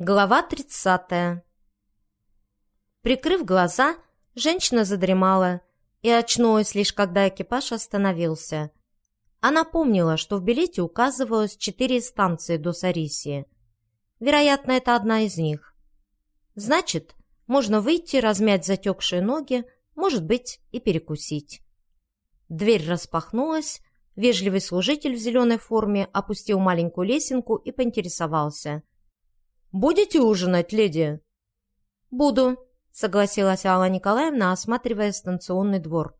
Глава 30. Прикрыв глаза, женщина задремала и очнулась лишь когда экипаж остановился. Она помнила, что в билете указывалось четыре станции до Сарисии. Вероятно, это одна из них. Значит, можно выйти, размять затекшие ноги, может быть, и перекусить. Дверь распахнулась, вежливый служитель в зеленой форме опустил маленькую лесенку и поинтересовался – Будете ужинать, леди?» «Буду», — согласилась Алла Николаевна, осматривая станционный двор.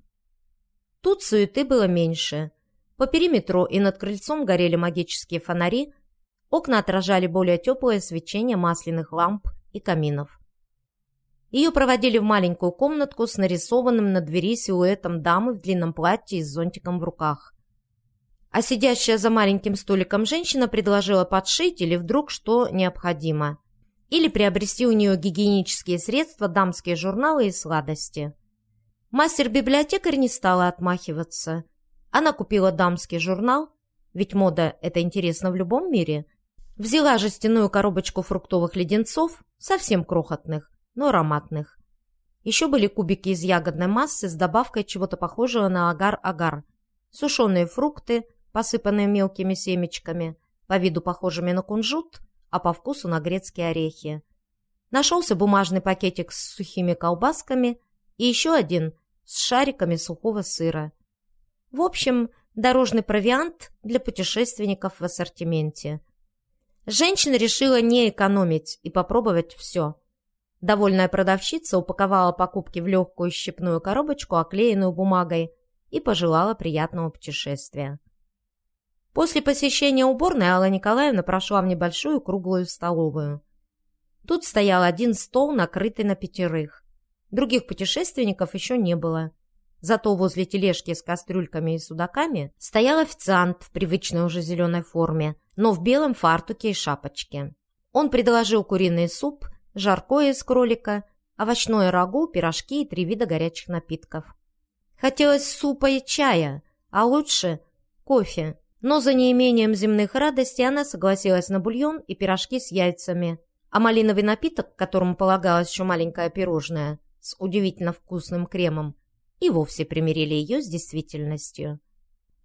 Тут суеты было меньше. По периметру и над крыльцом горели магические фонари, окна отражали более теплое свечение масляных ламп и каминов. Ее проводили в маленькую комнатку с нарисованным на двери силуэтом дамы в длинном платье и с зонтиком в руках а сидящая за маленьким столиком женщина предложила подшить или вдруг что необходимо. Или приобрести у нее гигиенические средства, дамские журналы и сладости. Мастер-библиотекарь не стала отмахиваться. Она купила дамский журнал, ведь мода – это интересно в любом мире. Взяла жестяную коробочку фруктовых леденцов, совсем крохотных, но ароматных. Еще были кубики из ягодной массы с добавкой чего-то похожего на агар-агар, сушеные фрукты – посыпанные мелкими семечками, по виду похожими на кунжут, а по вкусу на грецкие орехи. Нашелся бумажный пакетик с сухими колбасками и еще один с шариками сухого сыра. В общем, дорожный провиант для путешественников в ассортименте. Женщина решила не экономить и попробовать все. Довольная продавщица упаковала покупки в легкую щепную коробочку, оклеенную бумагой, и пожелала приятного путешествия. После посещения уборной Алла Николаевна прошла в небольшую круглую столовую. Тут стоял один стол, накрытый на пятерых. Других путешественников еще не было. Зато возле тележки с кастрюльками и судаками стоял официант в привычной уже зеленой форме, но в белом фартуке и шапочке. Он предложил куриный суп, жаркое из кролика, овощное рагу, пирожки и три вида горячих напитков. Хотелось супа и чая, а лучше кофе, но за неимением земных радостей она согласилась на бульон и пирожки с яйцами, а малиновый напиток, которому полагалось еще маленькое пирожное с удивительно вкусным кремом, и вовсе примирили ее с действительностью.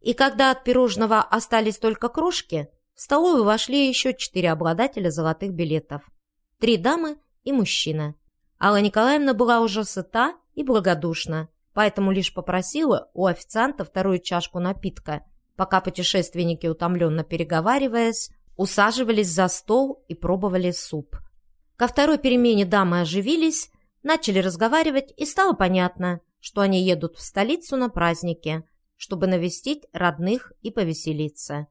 И когда от пирожного остались только крошки, в столовую вошли еще четыре обладателя золотых билетов. Три дамы и мужчина. Алла Николаевна была уже сыта и благодушна, поэтому лишь попросила у официанта вторую чашку напитка – пока путешественники, утомленно переговариваясь, усаживались за стол и пробовали суп. Ко второй перемене дамы оживились, начали разговаривать, и стало понятно, что они едут в столицу на праздники, чтобы навестить родных и повеселиться.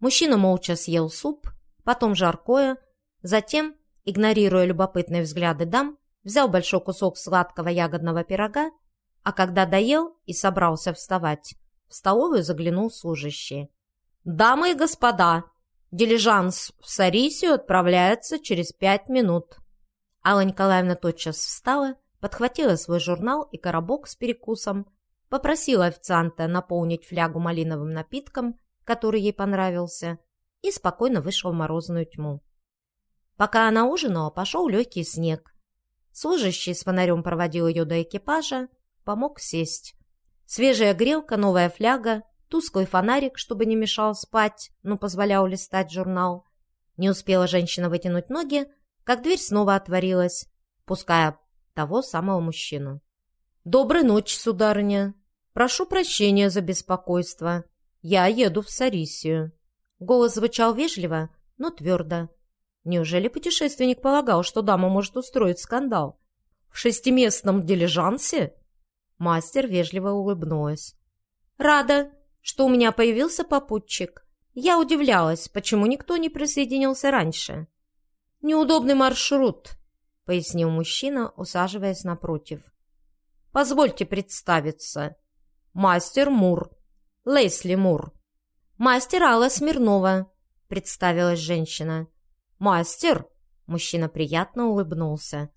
Мужчина молча съел суп, потом жаркое, затем, игнорируя любопытные взгляды дам, взял большой кусок сладкого ягодного пирога, а когда доел и собрался вставать, в столовую заглянул служащий. «Дамы и господа, дилижанс в Сарисию отправляется через пять минут». Алла Николаевна тотчас встала, подхватила свой журнал и коробок с перекусом, попросила официанта наполнить флягу малиновым напитком, который ей понравился, и спокойно вышла в морозную тьму. Пока она ужинала, пошел легкий снег. Служащий с фонарем проводил ее до экипажа, помог сесть. Свежая грелка, новая фляга, тусклый фонарик, чтобы не мешал спать, но позволял листать журнал. Не успела женщина вытянуть ноги, как дверь снова отворилась, пуская того самого мужчину. «Доброй ночи, сударыня! Прошу прощения за беспокойство. Я еду в Сарисию». Голос звучал вежливо, но твердо. Неужели путешественник полагал, что дама может устроить скандал? «В шестиместном дилижансе?» Мастер вежливо улыбнулась. «Рада, что у меня появился попутчик. Я удивлялась, почему никто не присоединился раньше». «Неудобный маршрут», — пояснил мужчина, усаживаясь напротив. «Позвольте представиться. Мастер Мур. Лесли Мур». «Мастер Алла Смирнова», — представилась женщина. «Мастер?» — мужчина приятно улыбнулся.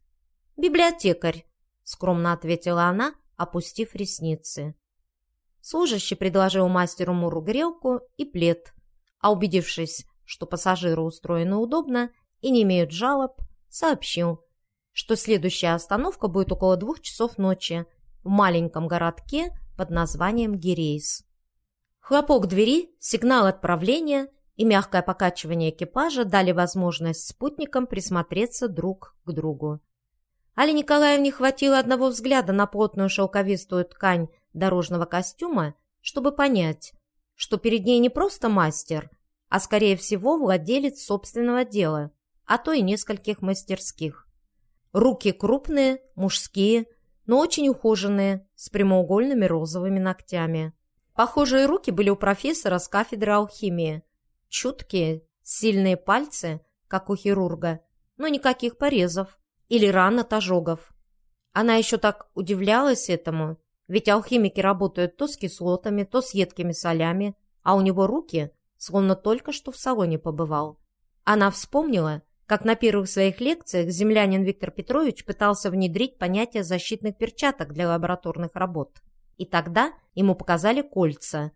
«Библиотекарь», — скромно ответила она, опустив ресницы. Служащий предложил мастеру Муру грелку и плед, а убедившись, что пассажиры устроены удобно, и не имеют жалоб, сообщил, что следующая остановка будет около двух часов ночи в маленьком городке под названием Гирейс. Хлопок двери, сигнал отправления и мягкое покачивание экипажа дали возможность спутникам присмотреться друг к другу. Але Николаевне хватило одного взгляда на плотную шелковистую ткань дорожного костюма, чтобы понять, что перед ней не просто мастер, а, скорее всего, владелец собственного дела, а то и нескольких мастерских. Руки крупные, мужские, но очень ухоженные, с прямоугольными розовыми ногтями. Похожие руки были у профессора с кафедры алхимии. Чуткие, сильные пальцы, как у хирурга, но никаких порезов или ран от ожогов. Она еще так удивлялась этому, ведь алхимики работают то с кислотами, то с едкими солями, а у него руки, словно только что в салоне побывал. Она вспомнила, как на первых своих лекциях землянин Виктор Петрович пытался внедрить понятие защитных перчаток для лабораторных работ. И тогда ему показали кольца.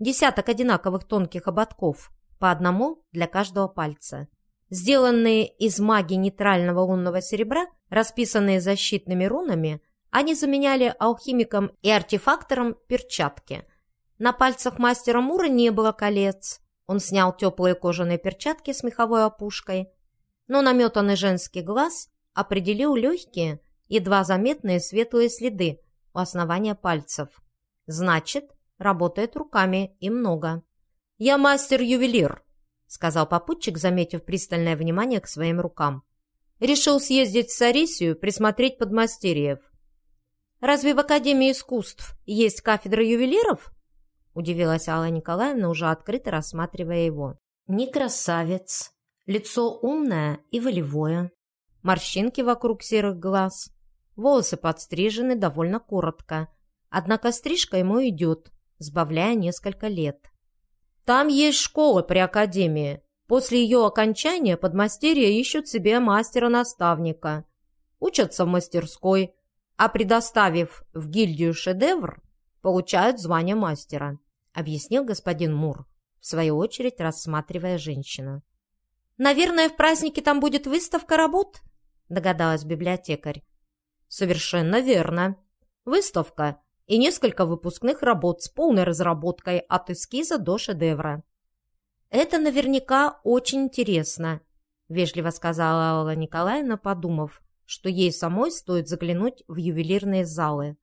Десяток одинаковых тонких ободков, по одному для каждого пальца. Сделанные из магии нейтрального лунного серебра, расписанные защитными рунами, они заменяли алхимикам и артефакторам перчатки. На пальцах мастера Мура не было колец. Он снял теплые кожаные перчатки с меховой опушкой, но наметанный женский глаз определил легкие, едва заметные светлые следы у основания пальцев. Значит, работает руками и много. «Я мастер-ювелир», — сказал попутчик, заметив пристальное внимание к своим рукам. «Решил съездить в Сарисию, присмотреть подмастерьев». «Разве в Академии искусств есть кафедра ювелиров?» — удивилась Алла Николаевна, уже открыто рассматривая его. «Не красавец, лицо умное и волевое, морщинки вокруг серых глаз, волосы подстрижены довольно коротко, однако стрижка ему идет, сбавляя несколько лет. Там есть школа при академии. После ее окончания подмастерья ищут себе мастера-наставника. Учатся в мастерской, а предоставив в гильдию шедевр, получают звание мастера, объяснил господин Мур, в свою очередь рассматривая женщину. «Наверное, в празднике там будет выставка работ?» догадалась библиотекарь. «Совершенно верно. Выставка и несколько выпускных работ с полной разработкой от эскиза до шедевра. «Это наверняка очень интересно», – вежливо сказала Алла Николаевна, подумав, что ей самой стоит заглянуть в ювелирные залы.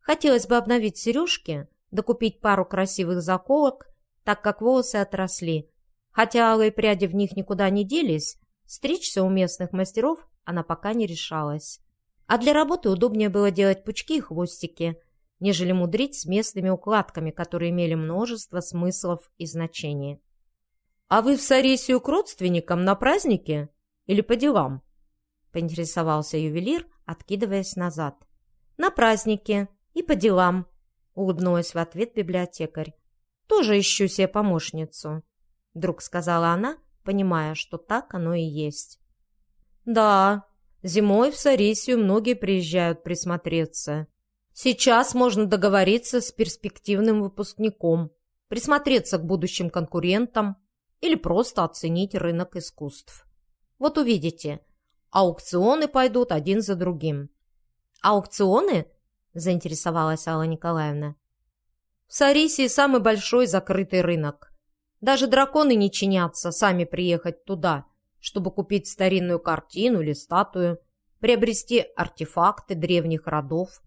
Хотелось бы обновить сережки, докупить пару красивых заколок, так как волосы отросли. Хотя алые пряди в них никуда не делись, стричься у местных мастеров она пока не решалась. А для работы удобнее было делать пучки и хвостики – нежели мудрить с местными укладками, которые имели множество смыслов и значений. «А вы в Саресию к родственникам на празднике или по делам?» — поинтересовался ювелир, откидываясь назад. «На празднике и по делам», — улыбнулась в ответ библиотекарь. «Тоже ищу себе помощницу», — вдруг сказала она, понимая, что так оно и есть. «Да, зимой в Саресию многие приезжают присмотреться», Сейчас можно договориться с перспективным выпускником, присмотреться к будущим конкурентам или просто оценить рынок искусств. Вот увидите, аукционы пойдут один за другим. «Аукционы?» – заинтересовалась Алла Николаевна. «В Сарисии самый большой закрытый рынок. Даже драконы не чинятся сами приехать туда, чтобы купить старинную картину или статую, приобрести артефакты древних родов,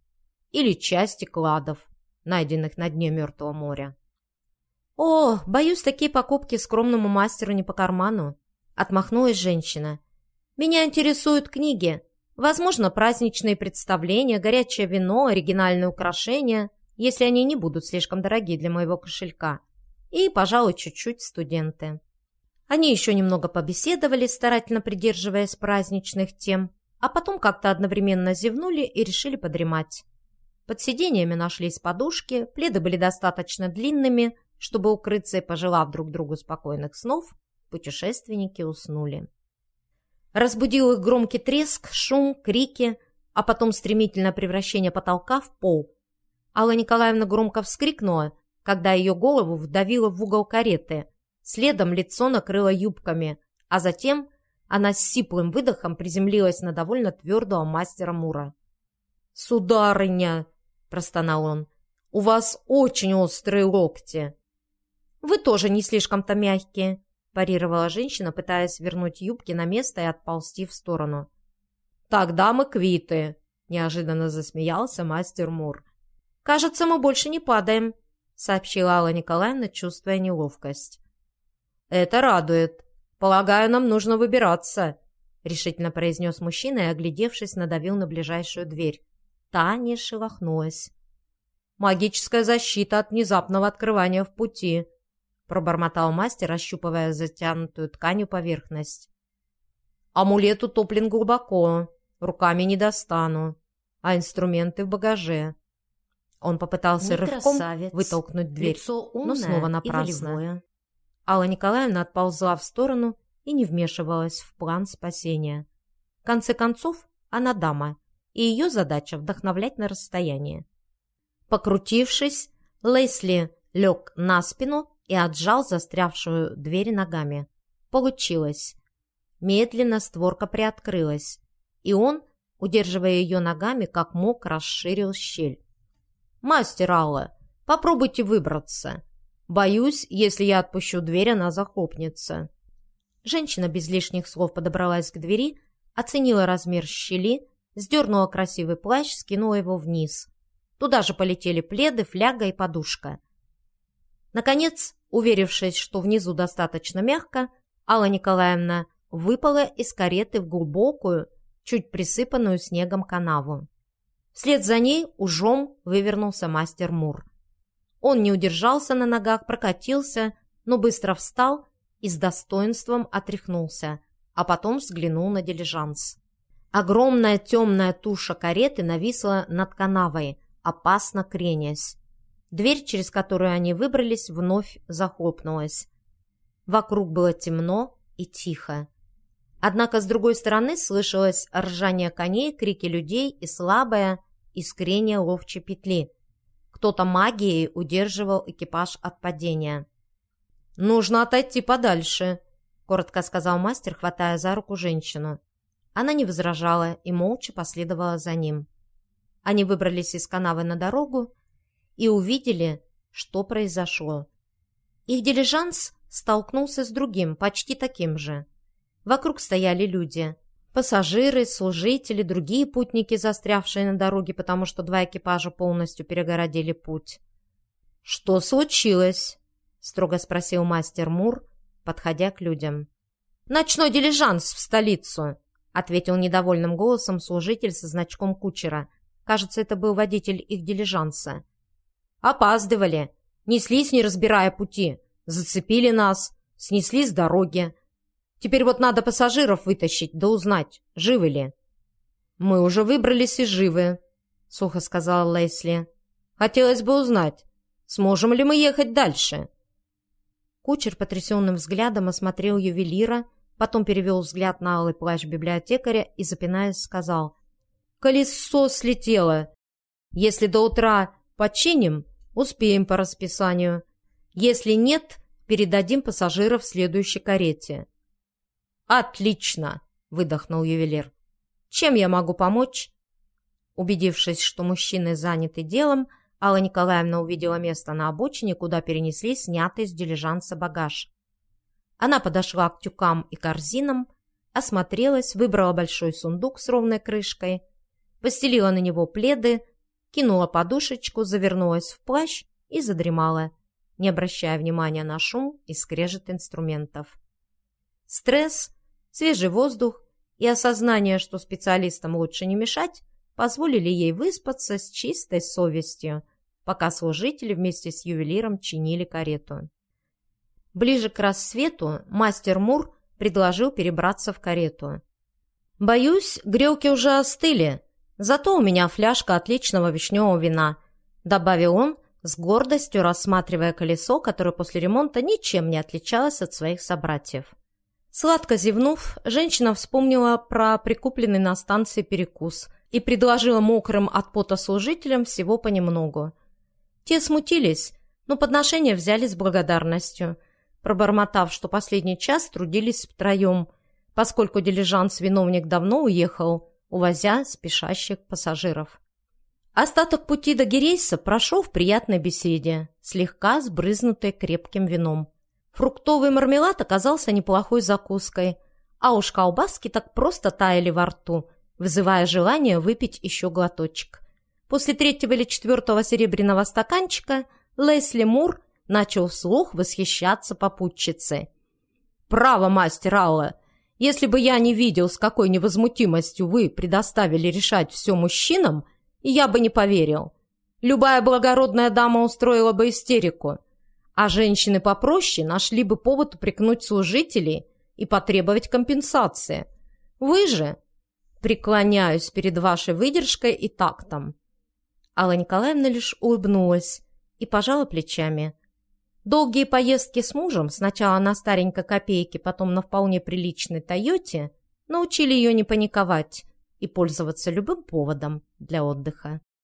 или части кладов, найденных на дне Мертвого моря. «О, боюсь, такие покупки скромному мастеру не по карману», — отмахнулась женщина. «Меня интересуют книги, возможно, праздничные представления, горячее вино, оригинальные украшения, если они не будут слишком дорогие для моего кошелька, и, пожалуй, чуть-чуть студенты». Они еще немного побеседовали, старательно придерживаясь праздничных тем, а потом как-то одновременно зевнули и решили подремать. Под сиденьями нашлись подушки, пледы были достаточно длинными, чтобы укрыться и, пожелав друг другу спокойных снов, путешественники уснули. Разбудил их громкий треск, шум, крики, а потом стремительное превращение потолка в пол. Алла Николаевна громко вскрикнула, когда ее голову вдавило в угол кареты. Следом лицо накрыло юбками, а затем Она с сиплым выдохом приземлилась на довольно твердого мастера Мура. «Сударыня!» – простонал он. «У вас очень острые локти!» «Вы тоже не слишком-то мягкие», – парировала женщина, пытаясь вернуть юбки на место и отползти в сторону. «Тогда мы квиты», – неожиданно засмеялся мастер Мур. «Кажется, мы больше не падаем», – сообщила Алла Николаевна, чувствуя неловкость. «Это радует. Полагаю, нам нужно выбираться», — решительно произнес мужчина и, оглядевшись, надавил на ближайшую дверь. Та не шелохнулась. «Магическая защита от внезапного открывания в пути», — пробормотал мастер, ощупывая затянутую тканью поверхность. «Амулет утоплен глубоко, руками не достану, а инструменты в багаже». Он попытался Не рывком красавец, вытолкнуть дверь, Лицо но снова напрасно. Алла Николаевна отползла в сторону и не вмешивалась в план спасения. В конце концов, она дама, и ее задача вдохновлять на расстоянии. Покрутившись, Лесли лег на спину и отжал застрявшую дверь ногами. Получилось. Медленно створка приоткрылась, и он, удерживая ее ногами, как мог, расширил щель. «Мастер Алла, попробуйте выбраться. Боюсь, если я отпущу дверь, она захлопнется». Женщина без лишних слов подобралась к двери, оценила размер щели, сдернула красивый плащ, скинула его вниз. Туда же полетели пледы, фляга и подушка. Наконец, уверившись, что внизу достаточно мягко, Алла Николаевна выпала из кареты в глубокую, чуть присыпанную снегом канаву. Вслед за ней ужом вывернулся мастер Мур. Он не удержался на ногах, прокатился, но быстро встал и с достоинством отряхнулся, а потом взглянул на дилижанс. Огромная темная туша кареты нависла над канавой, опасно кренясь. Дверь, через которую они выбрались, вновь захлопнулась. Вокруг было темно и тихо. Однако с другой стороны слышалось ржание коней, крики людей и слабое искрение ловчей петли. Кто-то магией удерживал экипаж от падения. «Нужно отойти подальше», — коротко сказал мастер, хватая за руку женщину. Она не возражала и молча последовала за ним. Они выбрались из канавы на дорогу и увидели, что произошло. Их дилижанс столкнулся с другим, почти таким же. Вокруг стояли люди. Пассажиры, служители, другие путники, застрявшие на дороге, потому что два экипажа полностью перегородили путь. «Что случилось?» — строго спросил мастер Мур, подходя к людям. «Ночной дилижанс в столицу!» — ответил недовольным голосом служитель со значком кучера. Кажется, это был водитель их дилижанса. «Опаздывали. Неслись, не разбирая пути. Зацепили нас. Снесли с дороги. Теперь вот надо пассажиров вытащить, да узнать, живы ли». «Мы уже выбрались и живы», — сухо сказала Лесли. «Хотелось бы узнать, сможем ли мы ехать дальше?» Кучер потрясенным взглядом осмотрел ювелира, потом перевел взгляд на алый плащ библиотекаря и, запинаясь, сказал «Колесо слетело. Если до утра починим, успеем по расписанию. Если нет, передадим пассажиров следующей карете». «Отлично!» — выдохнул ювелир. «Чем я могу помочь?» Убедившись, что мужчины заняты делом, Алла Николаевна увидела место на обочине, куда перенесли снятый с дилижанса багаж. Она подошла к тюкам и корзинам, осмотрелась, выбрала большой сундук с ровной крышкой, постелила на него пледы, кинула подушечку, завернулась в плащ и задремала, не обращая внимания на шум и скрежет инструментов. Стресс, свежий воздух и осознание, что специалистам лучше не мешать, позволили ей выспаться с чистой совестью, пока служители вместе с ювелиром чинили карету. Ближе к рассвету мастер Мур предложил перебраться в карету. «Боюсь, грелки уже остыли, зато у меня фляжка отличного вишневого вина», добавил он, с гордостью рассматривая колесо, которое после ремонта ничем не отличалось от своих собратьев. Сладко зевнув, женщина вспомнила про прикупленный на станции перекус и предложила мокрым от пота служителям всего понемногу. Те смутились, но подношения взяли с благодарностью – пробормотав, что последний час трудились втроем, поскольку дилижанс-виновник давно уехал, увозя спешащих пассажиров. Остаток пути до Герейса прошел в приятной беседе, слегка сбрызнутой крепким вином. Фруктовый мармелад оказался неплохой закуской, а уж колбаски так просто таяли во рту, вызывая желание выпить еще глоточек. После третьего или четвертого серебряного стаканчика Лесли Мур начал вслух восхищаться попутчицей. «Право, мастер Алла, если бы я не видел, с какой невозмутимостью вы предоставили решать все мужчинам, я бы не поверил. Любая благородная дама устроила бы истерику, а женщины попроще нашли бы повод упрекнуть служителей и потребовать компенсации. Вы же...» «Преклоняюсь перед вашей выдержкой и тактом». Алла Николаевна лишь улыбнулась и пожала плечами. Долгие поездки с мужем, сначала на старенькой копейке, потом на вполне приличной «Тойоте», научили ее не паниковать и пользоваться любым поводом для отдыха.